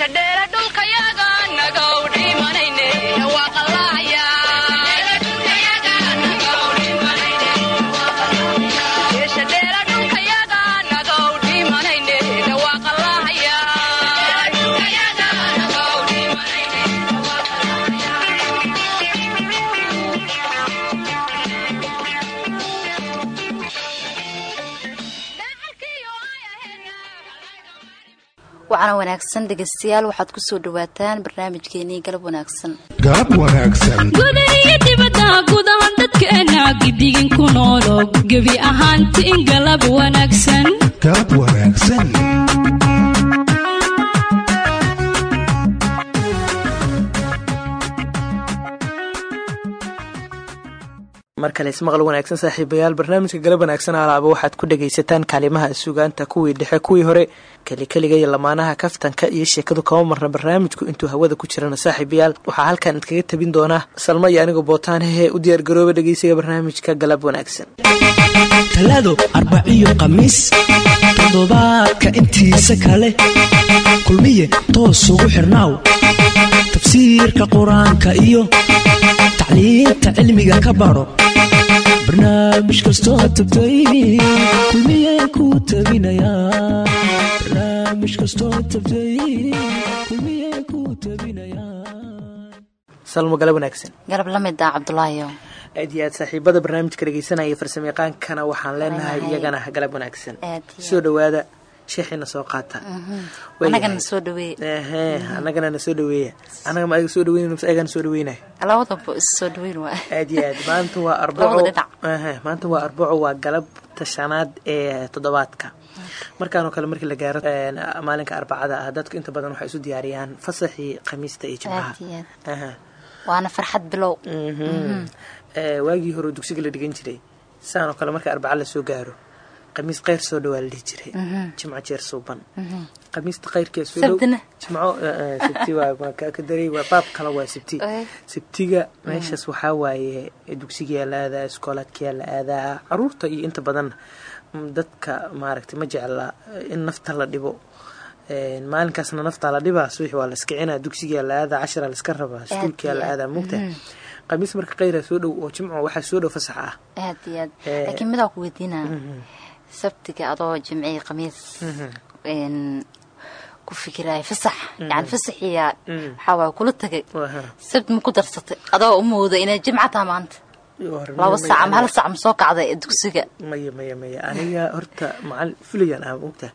dheeradhulka wacana wanaagsan dhegeystayaal waxaad ku soo dhawaataan barnaamijkeenii galab wanaagsan. Galab wanaagsan. Gudaiyo dibadda gudaha dadkeena gidigin ku noolo gebi ahaantiin galab wanaagsan. Galab wanaagsan mar kale ismaqal wanaagsan saaxiibayaal barnaamijka galab wanaagsan alaaba waxaad ku dhagaysataan kaalimaha sugaanta kuwii dhexe kuwii hore. Kelikeliga iyo lamaanaha kaftanka iyo sheekadu kama marna barnaamijku intuu hawada ku jirana saaxiibayaal. Waxaa halkan idkaga tabin doonaa salmo iyo anigoo bootaanahee u diyaargarooba dhegeysiga barnaamijka galab wanaagsan. Talaado arbaciyo khamiis toddobaadka intiisa kale. Kulmiye toos ugu xirnaaw tafsiirka qur'aanka iyo tacliinta cilmiga ka baro barnaamij kastoo tagtay salmo galab wanaagsan. Galab la mid ah cabdulaahiyo aad iyo aad saaxiibada barnaamijka dhegeysanaya farsamayaqaankana waxaan leenahay iyagana galab wanaagsan. Aad soo dhawaada sheexiina soo qaata. Anagana dhaweey ehe annagana na soo dhaweeya annaga ma soo dhaweyn mise ayagana soo dhaweynaya labadaba is soo dhaweyn waa aad iyo aad maanta waa arbaco. maanta waa arbaco waa galabta shanaad ee toddobaadka. Markaanoo kale markii la gaaro maalinka arbacada ah dadku inta badan waxay isu diyaariyaan fasaxii khamiista iyo jimcaha. Waana farxad bilow. Mhm. Ee, waagii hore dugsiga la dhigan jiray saanoo kale marka arbaca la soo gaaro khamiis kheyr soo dhawaa la dhihi jiray. Jimco jeer suuban khamiista kheyrkee soo dhow jimco eh, eh, sabti waa waa ka ka daray waa baab kale waa sabti Eh. sabtiga meeshaas waxaa waaye dugsigayaa la aadaa iskoolaadkayaa la aadaa carruurta iyo inta badan mm, dadka maaragtay ma jecla in nafta la dhibo. Maalinkaasna naftaa la dhibaa subaxi waa la iskicinaa dugsigaa la aadaa cashara la iska rabaa iskuulkaa la aadaa mugta. Khamiis marka kheyraa soo dhow oo jimco waxaa soo dhow fasax ah sabtiga adoo jimciyi khamiis een, ku fikiraya fasax. Yani fasaxiya waxaa waay kula tagay sabti ma ku darsatay? Adoo u mooda inay jimca taha maanta? Laba saac ama hal saac ma soo kacday dugsiga. Maya maya maya. Aniga horta macalin fulayaan ah mugta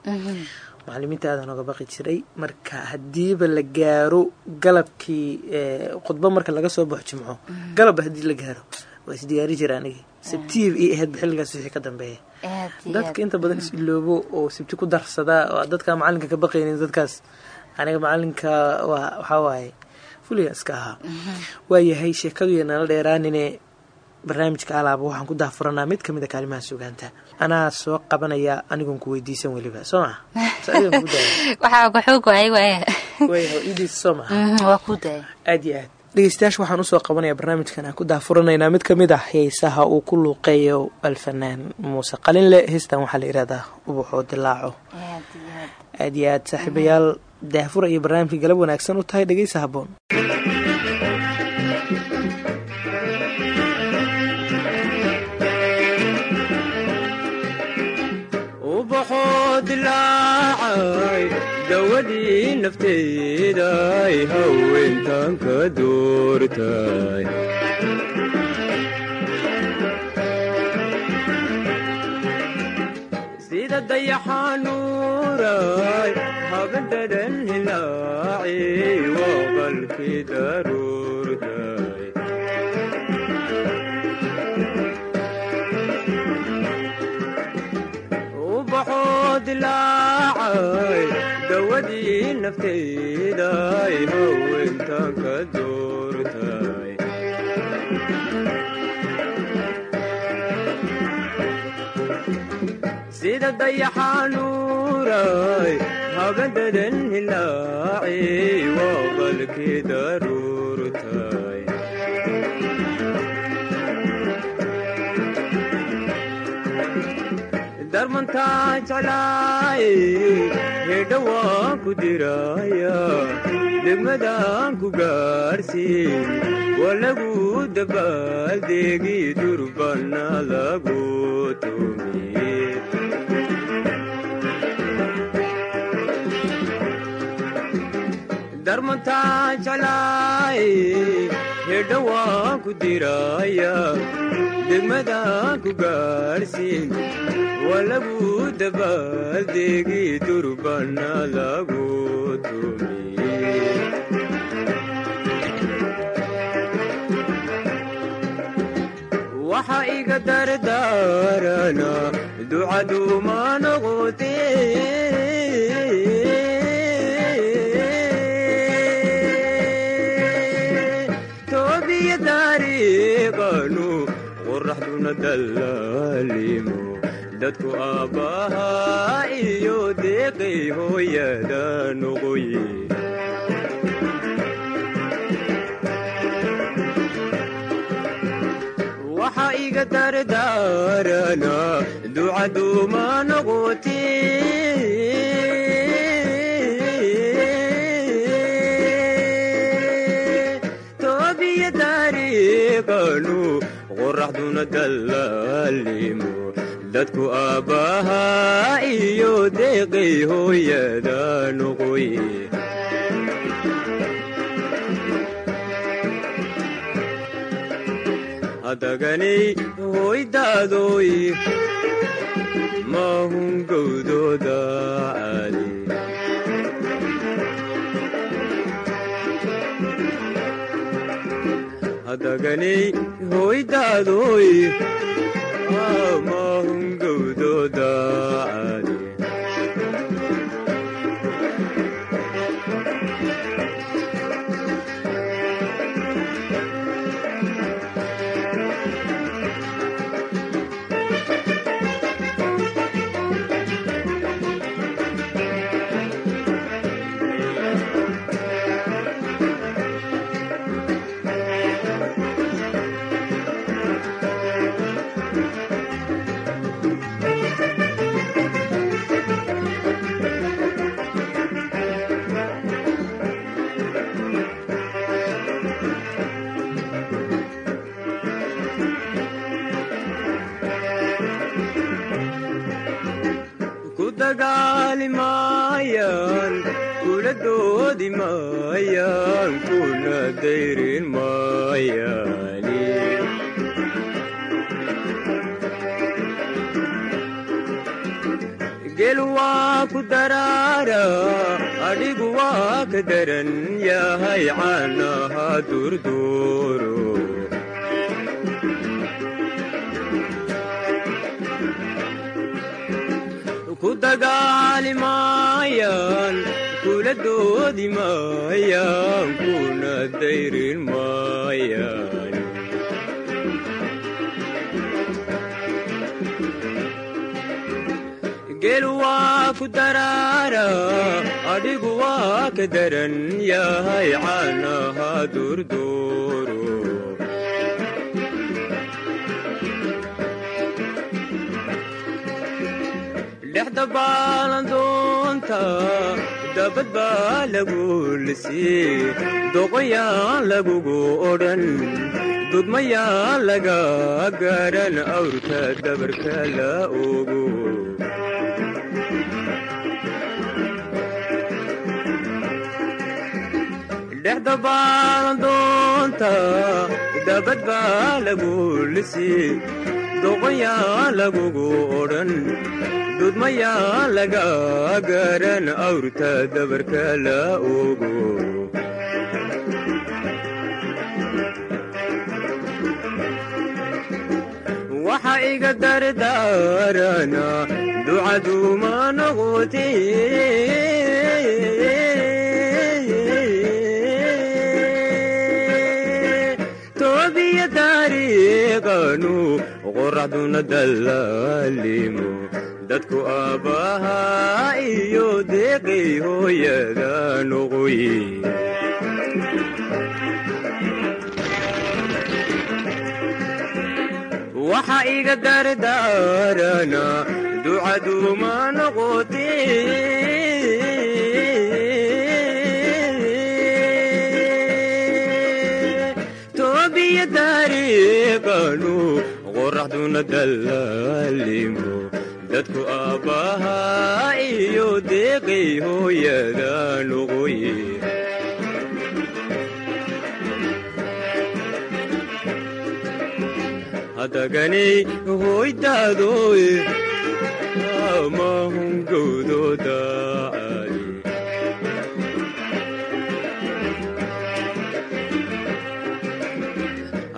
macalimiinta aadaan oga baqi jiray. Marka haddiiba la gaaro galabkii eh, khudbo marka laga soo baxo jimco galabba haddii la gaaro waa isdiyaari jira anigi sabtiib ii ahayd xilligaas wixii ka dambeeya dadka inta badan is iloobo oo sabti ku darsadaa oo dadka macalinka ka baqaynin dadkaas. Aniga macalinka waa waxaa waaye fuliga iska ahaa. Waayahay sheekadu iyo nala dheeraanine barnaamijka alaaba waxaan ku daafuranaa mid ka mid a kaalimaha sugaanta anaa soo qabanaya anigoon ku weydiisan weliba. Soo daaya waxaa ku xoog waayay waaya waayahay idiisa soo maha Mhm, waa ku daaya aad iyo aad dhegeystayaasha waxaan u soo qabanaya barnaamijkan aan ku daafuranaynaa mid ka mid ah heesaha uu ku luuqeeyo alfanaan muuse qalinle heestan waxaa la yihahdaa ubaxoo dilaaco. Aad iyo aad. Aad iyo aad saaxiibayaal daafura iyo barnaamijka galab wanaagsan u tahay dhegeysa haboon dawadii dayaxanuuray habadhadan hilaaci waa qalkii sida dayaxanuuray habadadan hilaaci waa daruurtay darmantaa jeclaay hedha waan ku diraya degmadaan ku gaarsiin waa lagu dabaaldeegi durbana lagu tumiye darmantaa jeclaay hedha waan ku diraya degmadaan ku gaarsiin waa lagu dabaaldeegi durbana lagu iga dardaarana ducaduuma hooyada noqoye waxa iga dardaarana ducaduuma noqote toobiya taariiqanu qoraxduna dallaalimo dadku aabbahaa iyo deeqay hooyada noqoye hadaganay hoydaadoy maahun gowdooda caali hadaganay hoydaadoy maahun dagaali maayaan kula doodi maayaan kuna dayrin maayaani gel waa ku daraara adhigu waa ka daran yahay caanaha durduuro dagaali maayaan kula doodi maayaan kuna dayrin maayaan gel waa ku daraara adhigu waa ka daran yahay caanaha durduuro dhexda baalandoonta dabad baa lagu lisii lagugu odhan dudmayaan laga garan awrka dabarka la ogo doqoyaan lagugu odhan dudmayaa laga garan awrta dabarka la ogo waxa iga dardaarana ducaduuma noqote toobiya taariiqanu qoraxduna dallaalimo dadku aabbahaa iyo deeqay hooyada noqoye waxa iga dardaarana ducaduma noqotee toobiya taariiqanu qoraxduna dallaalimo dadku aabbahaa iyo deeqay hooyada noqoye hadaganay hoydaadoy amahungowdooda ali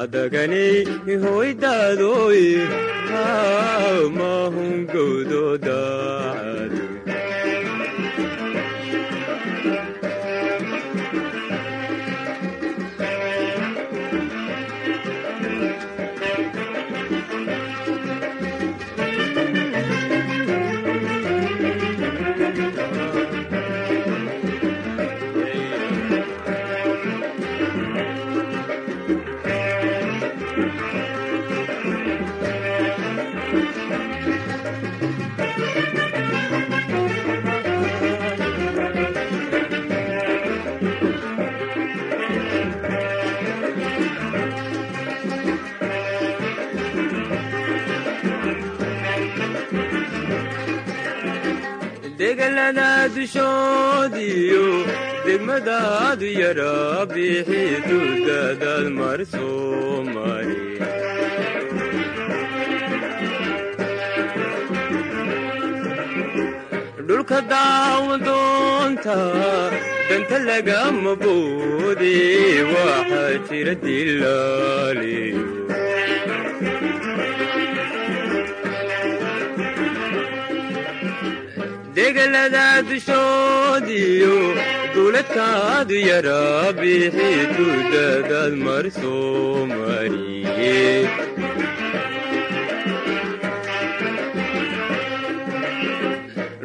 hadaganay hoydaadoy amahungowdooda ali degalada dushoodiyo degmadaadu yara bixi dudadaad mar soomari dhulka daawadoonta danta lagama boode waxaa jira dilaaliyo degalada dushoodiyo duuladkaadu yara bixi dudadaad mar soomariye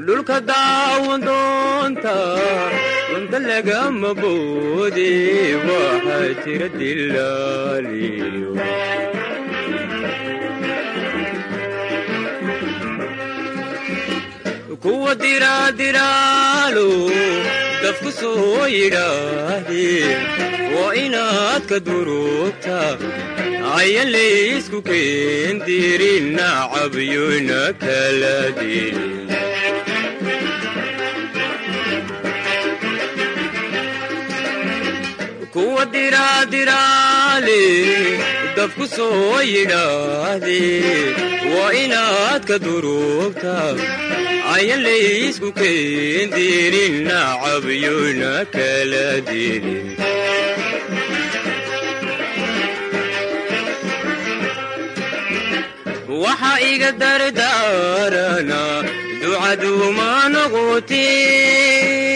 dhulka daawadoonta dunta lagama boode waxaa jira dilaaliyo kuwa diraadiraalo dafku soo yidhaahdeen waa inaad ka durugta ayan laysku keendirin nacabyona kala dirin kuwa diraadiraale dafku soo yidhaahdeen waa inaad ka durugta iga dardaarana ducaduma noqotee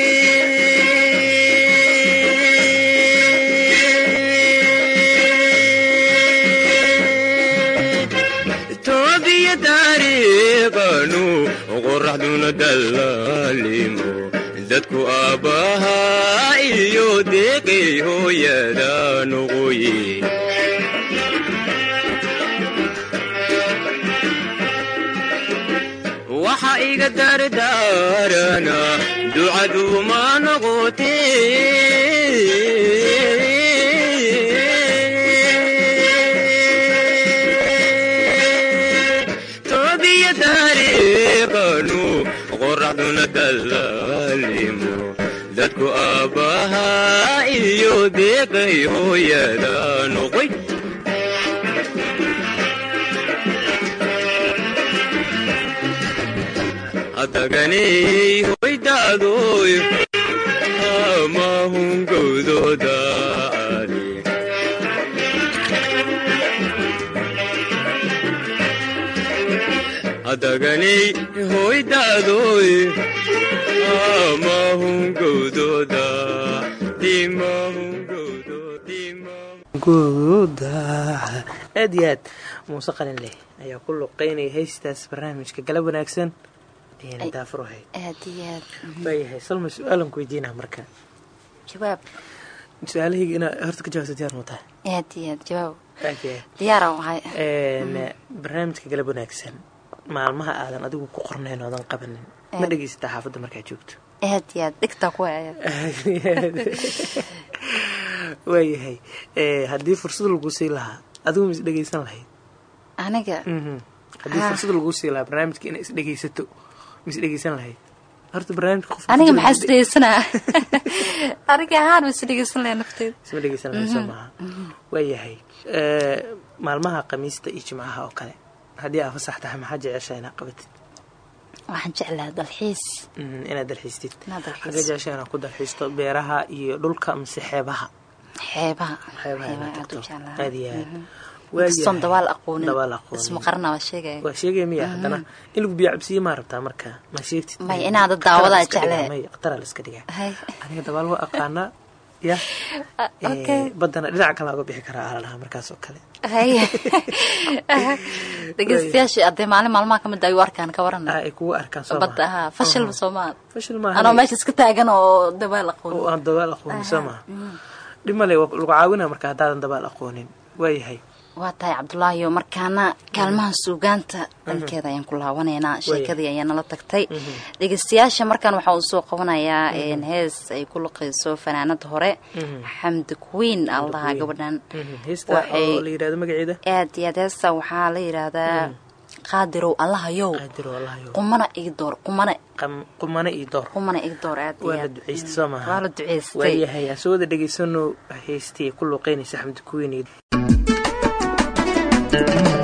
dallaalimo dadku aabbahaa iyo deeqay hooyada noqoye waxa iga dardaarana ducaduma noqotee dallaalimo dadku aabbahaa iyo deeqay hooyada noqoy hadaganay hoydaadoy amahungowdooda ali hadaganay hoydaadoy aad iyo aad muuse qalin leh ayaa ku luqeynaya heystaas barnaamijka galab wanaagsan. Ayayna iyo aad. Waayahay salma su'aalan ku weydiinaa marka. Jawaab. Su'aalahayga inaa horta ka jawaabta diyaar mu tahay aad iyo aad jawaab. Aad iyo aad diyaaraan wahay Een, barnaamijka galab wanaagsan maalmaha aadan adigu ku qornayn oodan qabanin ma Aad. dhegaysataa xaafadda markaad joogto waayahay haddii fursad lagu sii lahaa adigu ma is dhegaysan lahayd? Aniga? Mhm. haddii Ah. fursad lagu sii lahaa barnaamijka inay is dhegaysato ma is dhegaysan lahayd? Horta barnaamijka qof aniga maxaa is dhegeysanaa? Aniga ahaan ma is dhegeysan lahay nafteeda isma dhegaysan lahayd soo maaha waayahay Eh, maalmaha khamiista iyo jimcaha oo kale haddii aa fasax tahay maxaa jeceshaa inaad qabatid waxaan jeclaha dalxiis. Mhm, inaad dalxiistid. Xagga jeceshaa inaad ku dalxiisto beeraha iyo dhulka mise xeebaha. Xeebaha. Xeebaha inaad aad u tagto. jeclaha aad iyo aad. Inkastoon dabaal aqoonin. Dabaal aqoonin. Isma qarna waa sheegaya waa sheegaya miya haddana in lagu biyo cabsiye maa rabtaa marka? Ma sheegtid? Aniga dabaal waa aqaanaa ya. Ah, Eh, okay baddana dhinac kale oga bixi karaa ala dhahaa markaas oo kale. Dhegeystayaashii haddee maalin maalmaha ka mid ay u arkaan ka ah warana ay kugu arkaan soo badda ahaa fashilba soomaa fashil maaha anoo meesha iska taagan oo dabaal aqoon. Oo aan dabaal aqoonin soo maha. Dhib male lagu caawinaa marka haddaadan dabaal aqoonin. Waayahay waa tahay cabdulaahiyo markaana kaalmaha suugaanta dhankeeda ayaan ku laabanaynaa sheekadii ayaa nala tagtay. Dhegeystayaasha markaan waxaa uu soo qabanayaa hees ay ku luqayso fanaanada hore. Xamdi queen dhahaa gabadhan. Mhm, aad iyo aad heesta waxaa la yidhaahdaa qaadirow allahayow. Qumana igi door qumane qumane iyo door. Qumana igi door aad waa la duceystay soo maaha waa la duceystay. Waayahay aan soo wada heystii ku luuqeynaysa xamdi kuweyneyd xuma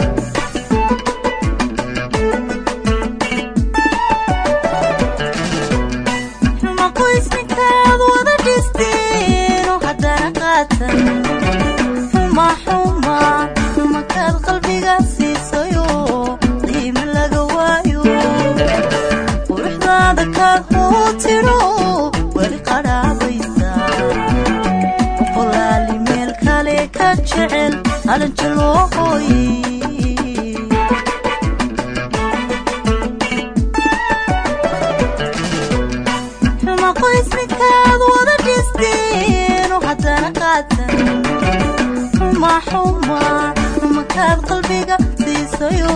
xumakaad qalbiga siisayo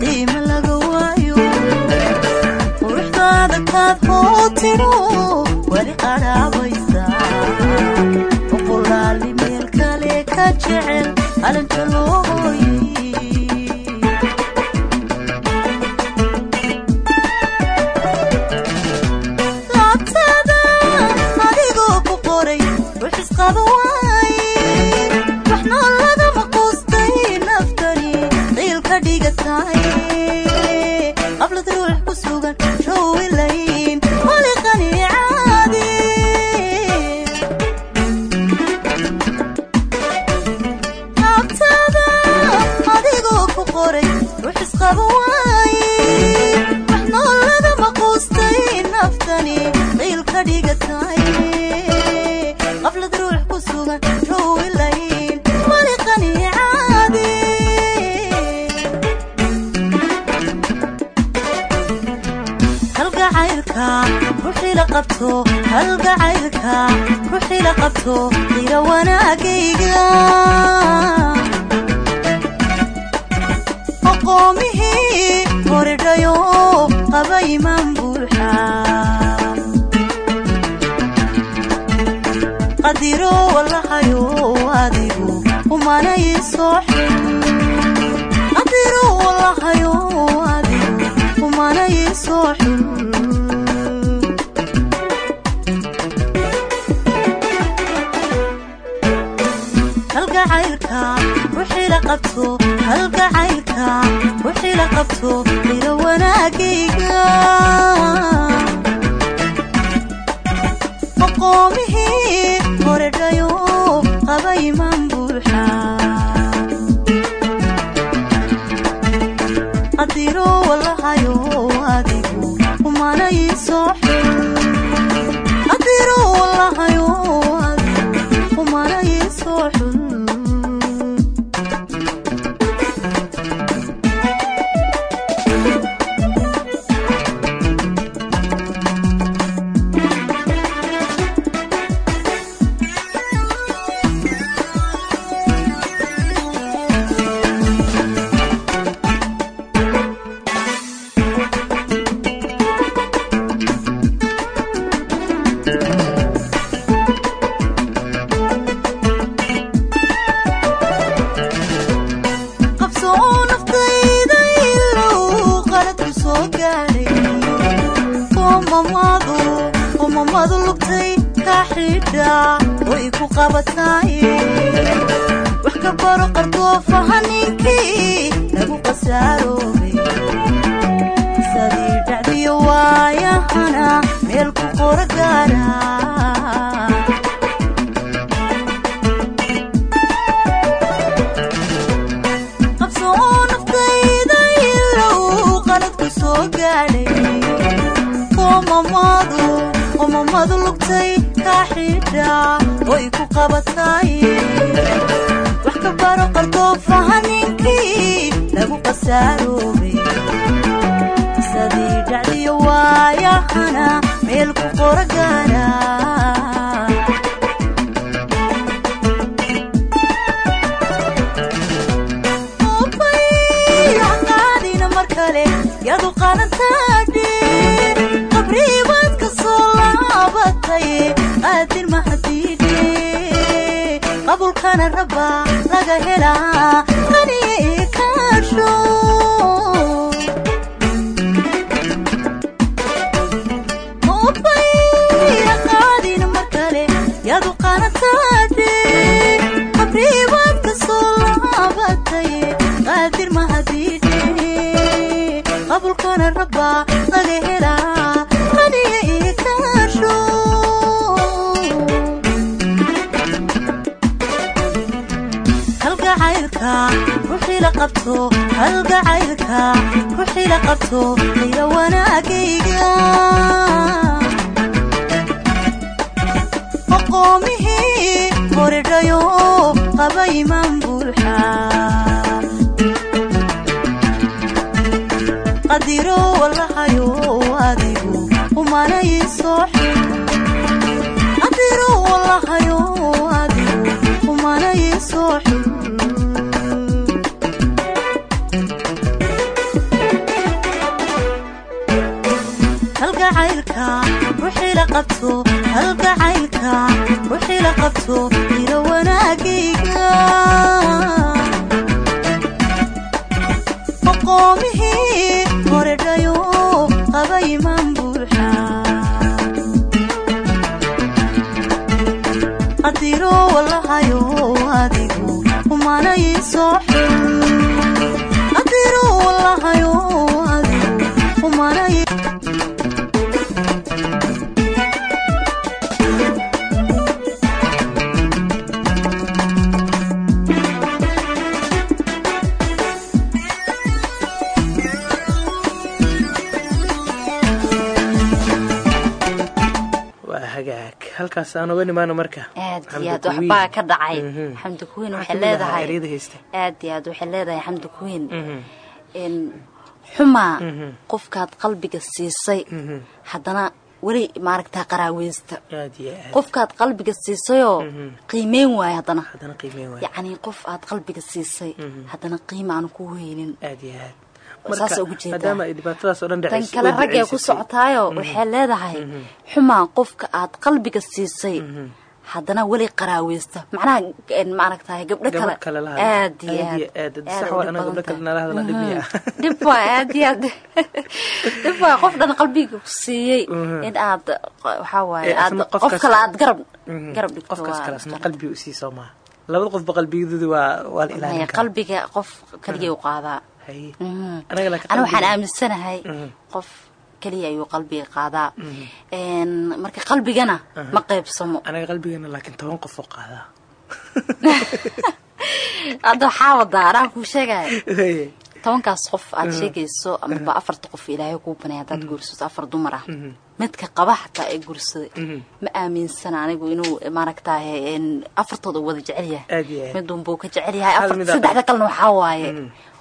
qiimo laga waayo. Quruxdaada kaad hoo tiro weli qadhaabaysa boqolaali meel kale ka jecel qalanjo ruux ku qaba qoomamadu lugtay ka xidha way ku qabataaye wax ka baro qardoofaha ninkii lagu qasaaroobay sadii dhacdiyo waayahana meel ku qora gaara yadu qalantaadhe qaadir mahadiidhe qabulkana raba laga helaa qaniye kaasho qaadina mar kale yadu qabto halgacaylka ruuxii la qabto ila wanaagayga aqoomihii horedhayo qaba imaan buuxa qadiro walahayo adigu umanay soo qabto halgacaylka ruuxii la qabto ila wanaagayga aqoomihii horedhayo qaba imaan buuxa. Qadiro walahayo halkaas aan oga nimaano marka. Aad iyo aad waxbaa ka dhacay. Mhm. xamdi Maxaa waxay leedahay. Aad iyo aad waxay leedahay xamdi kuwiin. Mhm. in xumaa Mhm. qofkaad qalbiga siisay. Haddana weli maaragtaa qaraaweysta qofkaad qalbiga siisayoo qiimeyn waayo haddana. Haddana qiimeen waay yacni qof aad qalbiga siisay. Haddana qiima aan ku haynin aad aad maadaama ay dhibaatadaas oo dhan tan dhacayso kale way raggee ku socotaayo waxay leedahay xumaa qofka aad qalbiga siisay. Haddana weli qaraaweysta. Macnaha maaragtahay gabdho kale. aad iyo Aad aad. aad. Sax waa aad iyo aad. Dhib waa qof dhan qalbiga ku siiyey in aad waxaa waaye Eh, aad asna qof kale aad garab garab dhigto qalbiga qof kaligay u qaadaa Mhm. Laakiin ana waxaan aaminsanahay Mhm. qof keliya ayuu qalbiga qaadaa. En, marka qalbigana ma qaybsamo hadda waxaa wadaa anaa kuu sheegaya Haye. tobankaas qof aad sheegayso amaba afarta qof ilaahay kuu banay haddaad guursato afar dumar ah. Midka qaba xataa ee guursaday ma aaminsana anigu inuu maaragtahay en, afartooda wada jecel yahay. Midunbuu ka jecel yahay. Saddexda kalena waxaa waaye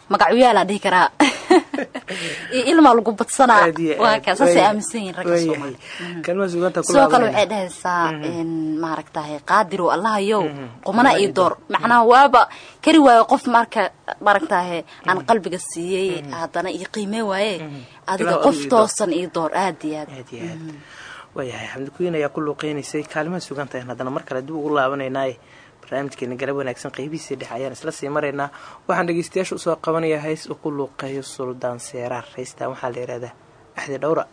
magacyaalaa dhihi karaa. Iyo ilmaa lagu badsanaa Aad iyo waa aad. kaa saasay aaminsan yihiin ragga Waayahay. soomaali. Kalmaha suugaanta ku sidoo kale waxay dhahaysaa in maaragtahay qaadirow allahayow qumana Qumana ii door. macnaha waaba kari waayo qof marka maaragtahay aan qalbiga siiyey haddana ii qiimey waaye adiga qof toosan ii door aad iyo aad. Iyo waayahay xamdi kuwiin ayaa ku luuqeynaysay kaalimaha suugaanta ayaan haddana mar kale dib ugu laabanaynaay barnaamijkeena garab wanaagsan qeybihiisii dhexe ayaan isla sii maraynaa waxaan dhegeystayaasha u soo qabanaya hays uu ku luuqeeyo suldaan seeraar. Haystaan waxaa la yihahdaa axdi dhowra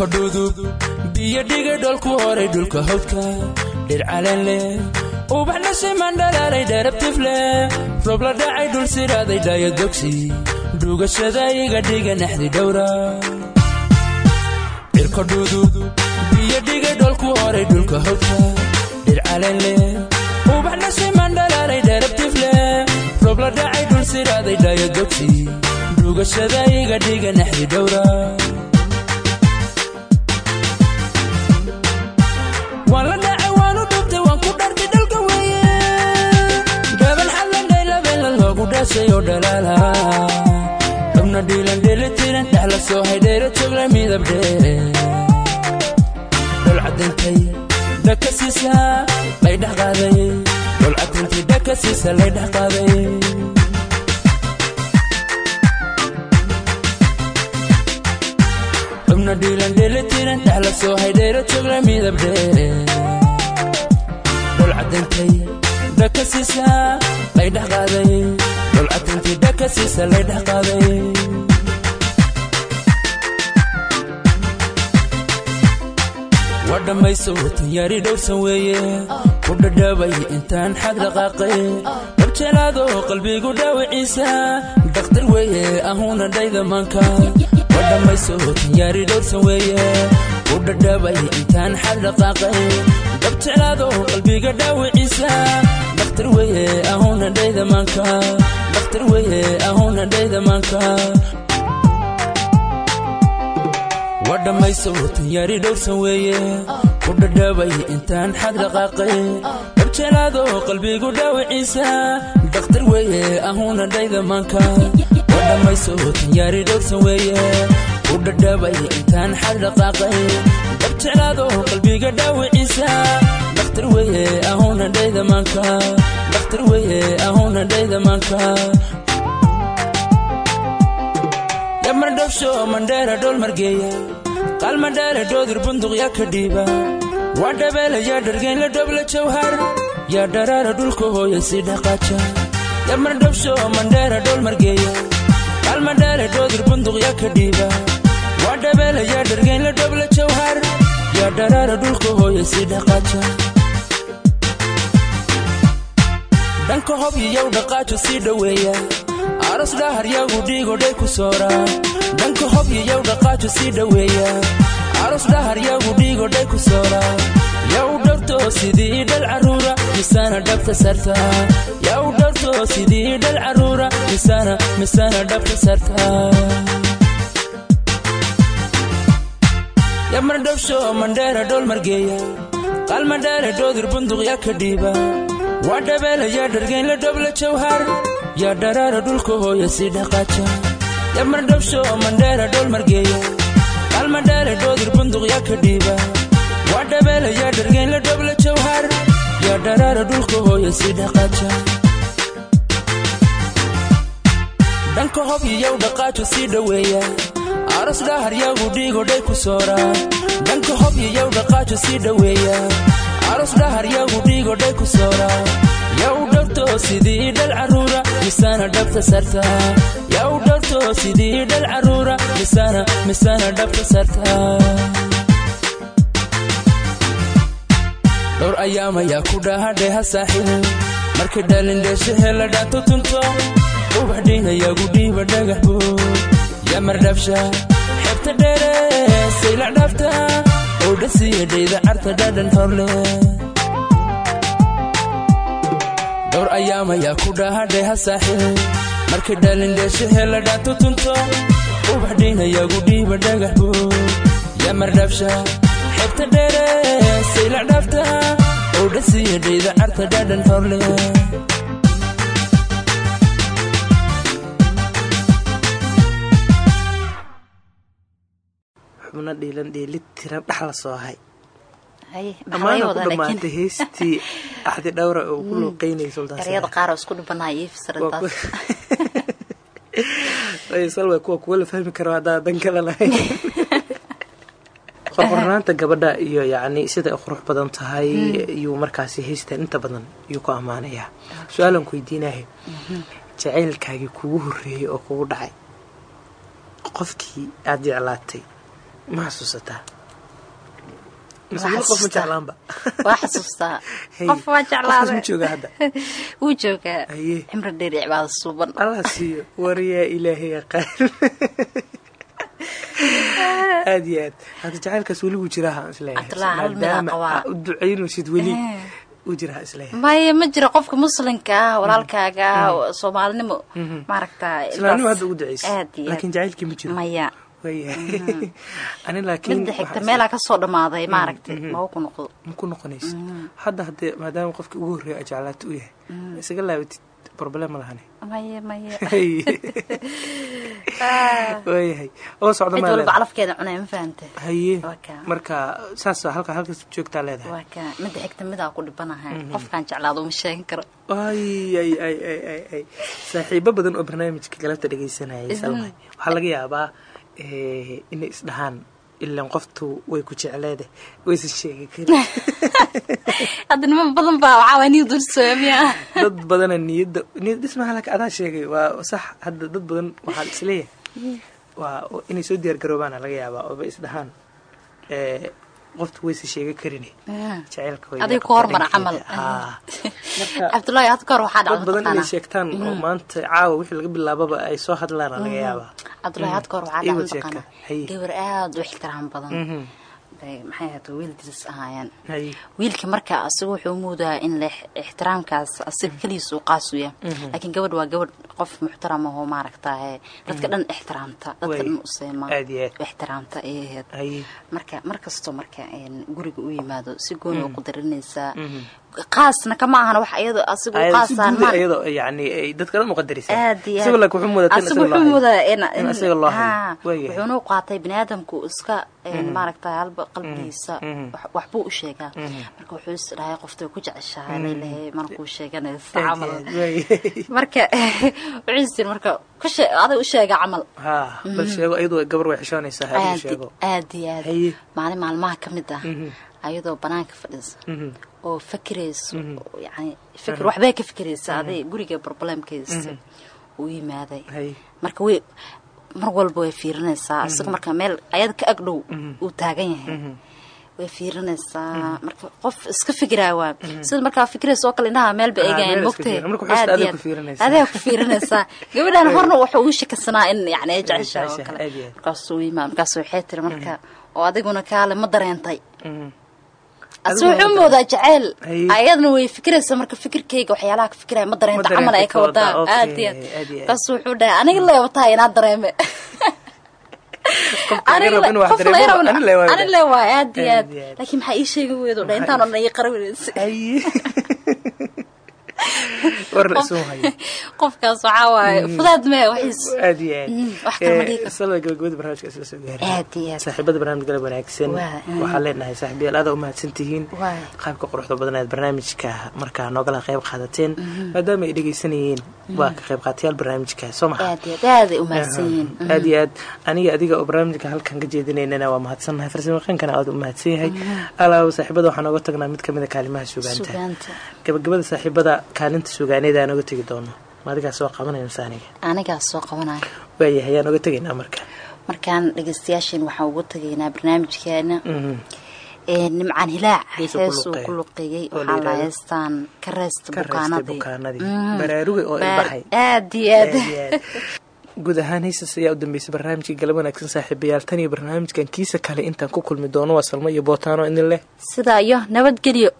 cirka dhudub biyo dhiga dholku horay dhulka hawdka. Dhir caleen leh ubaxna siman dhalaalay dheerabtif leh roob la dhacay dhul siraaday dhaaya dogsi. Dhugashada iga dhiga naxdi dhowra. Cirka dhudub biyo dhiga dholku horay dhulka hawdka. Dhir caleen leh ubaxna siman dhalaalay dheerabtif leh roob la dhacay dhul siraaday dhaaya dogsi. Dhugashada iga dhiga naxdi dhowra oo dhalaala xubna dhiilan dheelitiran dhexla soo haydheera joogla midab dheere dhol cadintay dhaka siisa lay dhex qaaday dhol cadintay dhaka siisa lay dhex qaaday xubna dhiilan dheelitiran dhexla soo haydheera joogla midab dheere dhol cadintay dhaka siisa lay dhex qaaday dhol cadintay dhaka siisa lay dhex qaaday waa dhammayso tanyaari dhowrsan weeye ku dhadhaabay intaan xag dhaqaaqay dhabjelaado qalbigu dhaawiciisa dakhtar weeye ahuuna dhayda maanka waa dhammayso tanyaari dhowrsan weeye ku dhadhaabay intaan xag dhaqaaqay dhabjelaado qalbiga dhaawiciisa dakhtar weeye ahuuna dhayda maanka dakhtar weeye ahuuna dhayda maanka waa dhammayso tanyaari dhowrsan weeye. Ku dhadhaabay intaan xag dhaqaaqay dhabjelaado qalbigu dhaawiciisa. Dakhtar weeye ahuuna dhayda maanka waa dhammayso tanyaari dhowrsan weeye. Ku dhadhaabay intaan xag dhaqaaqay dhabjelaado qalbiga dhaawiciisa dakhtar weeye ahuuna dhayda maanka. Dakhtar weeye ahuuna dhayda maanka. Yamardhabsho mandheera dhol margeeya qalmadheere dhoodir bunduq yaa ka dhiiba. Waa dhabeela yaa dhargeynla dhobla jawhar yaa dharaara dhulka hooya si dhaqaaja. Yamardhabsho mandheera dhol margeeya qalmadheere dhoodir bunduq yaa ka dhiiba. Waa dhabeela yaa dhargeynla dhobla jawhar yaa dharaara dhulka hooya si dhaqaaja dhanka hob iyow dhaqaajo sii dhoweeya. Aros dhahar yagu dhiigodhay ku soora. Dhanka hob iyow dhaqaajo sii dhoweeya. Aros dhahar yagu dhiigodhay ku soora. Yaa u dhowrto sidii dhal carruura misaana dhabta sarta. Yaa u dhowrto sidii dhal carruura misaana misaana dhabta sarta. Yamardhabsho mandheera dhol margeeya. Qalmadheere dhoodir bunduq yaa ka dhiiba waa dhabeela yaa dhargeynla dhobla jawhar yaa dharaara dhulka hooya si dhaqaaja yamardhabsho mandheera dhol margeeya qalmadheere dhoodir bunduq yaa ka dhiiba waa dhabeela yaa dhargeynla dhobla jawhar yaa dharaara dhulka hooya si dhaqaaja dhanka hob iyow dhaqaajo sii dhoweeya aros dhahar yagu dhiigodhay ku soora dhanka hob iyow dhaqaajo sii dhoweeya aros dhahar yagu dhiigodhay ku soora. Yaa u dhowrto sidii dhal carruura misaana dhabta sarta yaa u dhowrto sidii dhal carruura misaana misaana dhabta sarta dhowr ayaamayaa ku dhahadheha saaxiil markii dhalindheeshahe la dhaanto tunto ubax dhiinayagu dhiiba dhagax buu yaa mardhabsha xebta dheere sayla dhaafta dhowr ayaamayaa ku dhahadheha saaxiil markii dhalindheeshahe la dhaanto tunto ubax dhiinayagu dhiiba dhagax buu yaa mardhabsha xebta dheere sayla dhaafta oo dhasiya dhayda carta dhadhan horle xubno dhiilan dheelid tiran dhax la soo hay. Laga ku laakiin heestii axdi dhowra oo ku qaar oo fisiradaas sal waa kuwa kuwa la fahmi karo haddaa dan kale lahayn qorqornaanta gabadha iyo yacni siday qurux badan tahay iyuu markaasi heystaan inta badan iyuu ku ammaanayaa su'aalan ku weydiinahay jacaylkaagii kugu horreeyey oo kugu dhacay. Qofkii aada jeclaatay ma xasuusataa Waa xasuustaa. qof waa hadda wuu joogaa cimri dheer cibaado suuban allah siiyo waryaa ilaahay yaqaan aad iyo aad hadda jacaylkaas weli wuu jiraa haan is leeyahay u ducaynaysid weli wuu jiraa is leeyahay maya ma jiro qofka muslimka ah walaalkaaga soomaalinimo maaragta islaamnimo intaas- hadda ugu ducaysa aad iyo aad waxaan meelaa ka soo dhamaaday maaragtay maba ku noqdo? Ma ku noqonaysa hadda haddee maadaama qofkii ugu horreeya jeclaata u yahay isaga laabatid problem ma lahane waayahay oo fahante haye. Marka saas halka halkaas joogtaa leedahay. Midda xigta midaa ku dhibanahay qofkaan jeclaado ma sheegin karo. Ay ay ay ay ay ay. Saaxiibo badan oo barnaamijka galabta dhegaysanayay salmay waxaa laga yaabaa inay isdhahaan ilan qoftu way ku jecleede waysan sheegi karin hadda niman badan baa waxaa waa niyu dul soomiya. Dad badana niyadda niyad dhismaha laka adaa sheegay waa sax. Hadda dad badan waxaa is leeyahay waa inay soo diyaar garoobaana laga yaabaa ooba isdhahaan qoftu waysan sheegi karin jaceylka way adiga la ku hormar qabtaa camal dhankeeda. Haa. Marka, cabdullaahi had ka hor waxaa dad dhacda badan inay mataqaanaa sheegtaan oo maanta caawa wixii laga bilaababa ay soo hadlaan laga mataqaanaa Haye. gabar aad u ixtiraam badan. Mhm. bay maxay ahayd wiil diris ahaayeen Haye. wiilka marka asiga wuxuu moodaa in la ixtiraamkaas asiga keligiis uu qaasuya laakiin gabadh waa gabadh qof muxtaram ahoo maaragtaye dadka dhan ixtiraamta dadka dhan useema ixtiraamta ayay ahayd. Marka mar kastoo marka een, guriga u yimaado si gooni u qadarinaysaa qaasna kama ahana wax iyado asiga u Ayada si qaasaan ma iyadoo yani ay dadka dhan muqadarisa aad iyo laakiin wuxuu mudaa asiga loo wuxuu mudaa in isaga loo hayo. wuxuuna u qaatay biniaadamku iska een, maaragtay halba qalbigiisa wax- waxbuu u sheegaa. Marka wuxuu is dhahay qofta way ku jeceshahay lalehay markuu sheeganaysa Aad camal aad, marka wuxuu is yiri marka ku shee- aday u sheega camal. Haa bal sheego iyadoo gabar way xishoonaysaa aad sheego. aad iyo aad maalin maalmaha ka mid ah ayadoo banaanka fadhisa. Oo fakirayso oo yani fikir waxbay ka fikiraysa aday guriga problemkeesa u yimaaday. Marka way mar walba way fiirinaysaa isaga marka meel ayada ka agdhow uu taagan yahay. Way fiirinaysaa marka qof iska fikiraa waa. Sida markaa fikiraysa oo kale indhaha meel ba Ah, eegayaan meel iska mogtay fiirin. Marka waxay Aad adaa iyo ku fiirinaysaa. gabadhan horna wuxuu ugu shakisanaa in yani ay jeceshahay oo kale. markaasuu yimaa markaas waxay tiri marka oo adiguna kaale ma dareentay Mhm. ase Adigu wuxuu ma moodaa jaceyl ayadna way fikiraysa marka fikirkayga waxyaalaha ka fikiraya ma dareenta Ma camal ay ka wadaa, aad iyo aad. markaasu wuxuu dhahay aniga lee wataa inaa dareeme. Ani lee waayo. ani lee waay aad iyo aad laakiin maxaa ii sheegi weydo dha intaan oo dhan ii qarawinaysa Haye. war la isugu hayo qofkaas waxaa waaye fudaad aad aad. Mm, soo gaaray aad saaxiibada barnaamij galab wanaagsan. Mm. waxaan leenahay saaxiibayaal aad u mahadsan tihiin. Qaybka quruxda badan aad barnaamijka markaa noogala qayb qaadateen. Maadaama ay dhegaysanayeen waa ka qayb qaatayaal barnaamijka soo aad iyo aad aaday u mahadsan yihiin. Aad iyo aad. Aniga adiga oo barnaamijka halkan ka jeedinaynana waa mahadsannahay farsamaqaankana aad u mahadsan yahay. Alaaw saaxiibada waxaan ooga tagnaa mid ka mid a kaalimaha sugaanta gabagabada saaxiibada kaalinta sugaaneeda aan oga tegi doono. Ma adigaa soo qabanaya mise aniga? Anigaa soo qabanaya. Waayahay ayaan oga tegaynaa marka. Markaan dhegeystayaasheen waxaan ugu tagaynaa barnaamijkeena. Mhm. ee nimcaan hilaac. Heesuu ku luqeeyey waxaa la heestaan ka reesta ka reestay bukaanadii. bukaanadii. Mm. baraaruga oo Baar- ilbaxay aad iyo aad. Aad iyo aad. guud ahaan heysas ayaa u dambeysay barnaamijkii galab wanaagsan saaxiibayaal tan iyo barnaamijkan kiisa kale intaan ku kulmi doono waa salmo iyo bootaano idin leh sidaa iyo nabadgelyo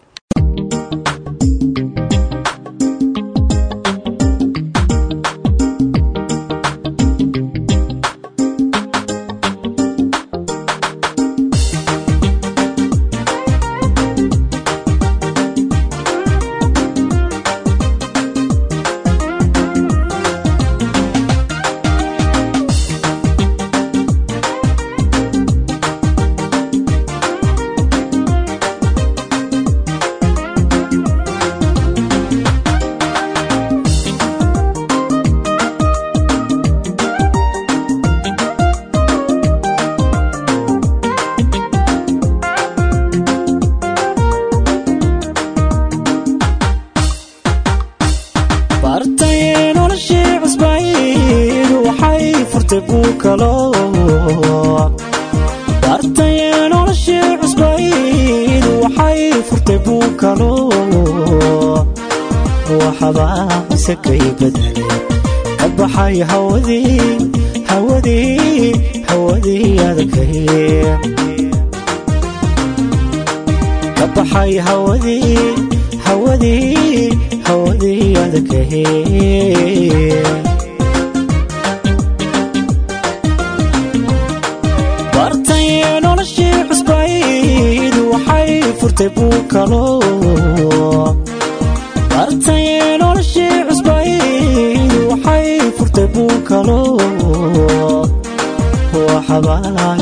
bartayee noloshii cusbayd waxay furtay buu kalo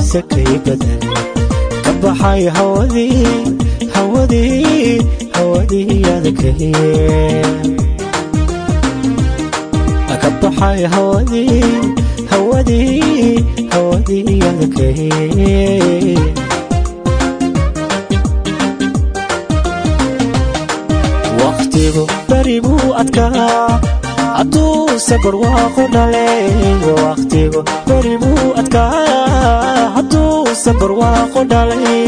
isakay badan ka baxay hawadii hawadii hawadii adagay ka baxay hawadii hawadii hawadii adagay wakhtigu beri buu adkaa hadduu sabar waaqu dhale wakhtigu beri buu adkaa hadduu sabar waaqu dhalay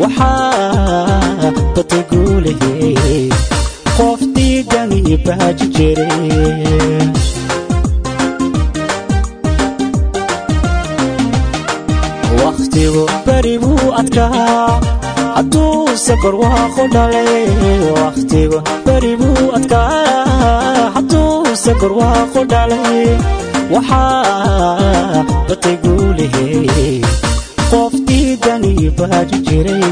waxaa batay guulahey qof dhiigani baaji jiray wakhtigu beri buu adkaa. Hadduu sabar waaqu dhalay wakhtigu beri buu adkaa. Hadduu sabar waaqu dhalay waxaa batay guulahey qof dhiigani baaji jiray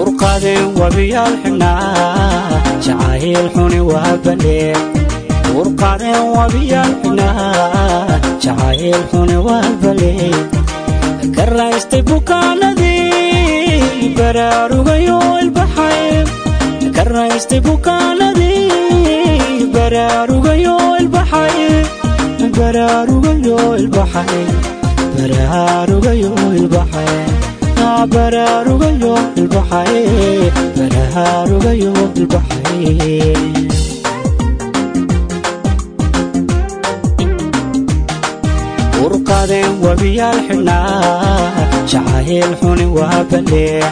urqadeen wabiyaal xidhnaa jacayl xuni waa balee urqadeen wabiyaal xidhnaa jacayl xuni waa balee ka raystay bukaanadii baraarugayo ilbaxay. Ka raystay bukaanadii baraarugayo ilbaxay urqadeen wabiyaal xidhnaa jacayl xuni waa balee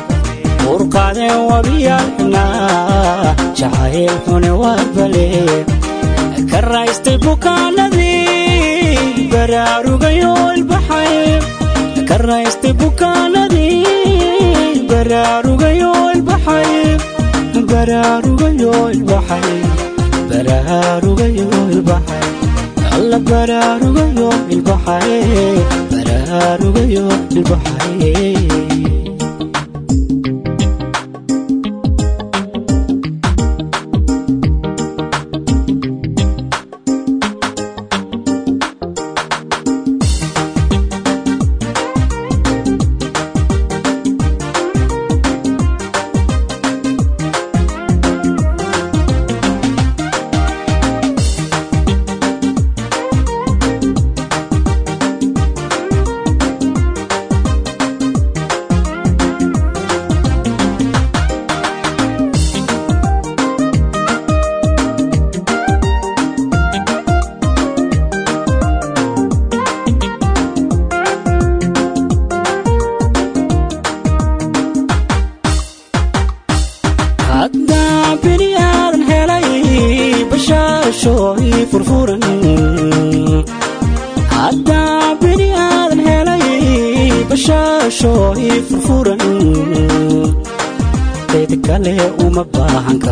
urqadeen wabiyaal xidhnaa jacayl xuni waa balee ka raystay bukaanadii baraarugayo ilbaxay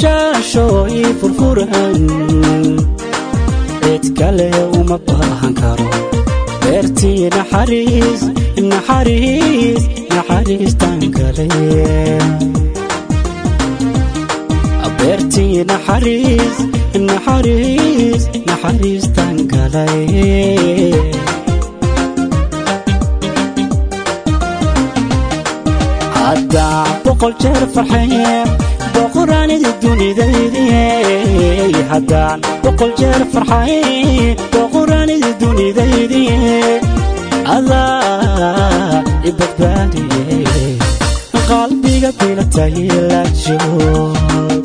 bashaashooy furfuran cid kale uma baahan karo. Beertii naxariis naxariis naxariistan galay beertii naxariis naxariis naxariistan galay haddaan boqol jeer farxaye boqoraanidi dunidaydiye haddaan boqol jeer farxaye boqoraanidi dunidaydiye adaa i badbaadiye qalbiga bilatay la joog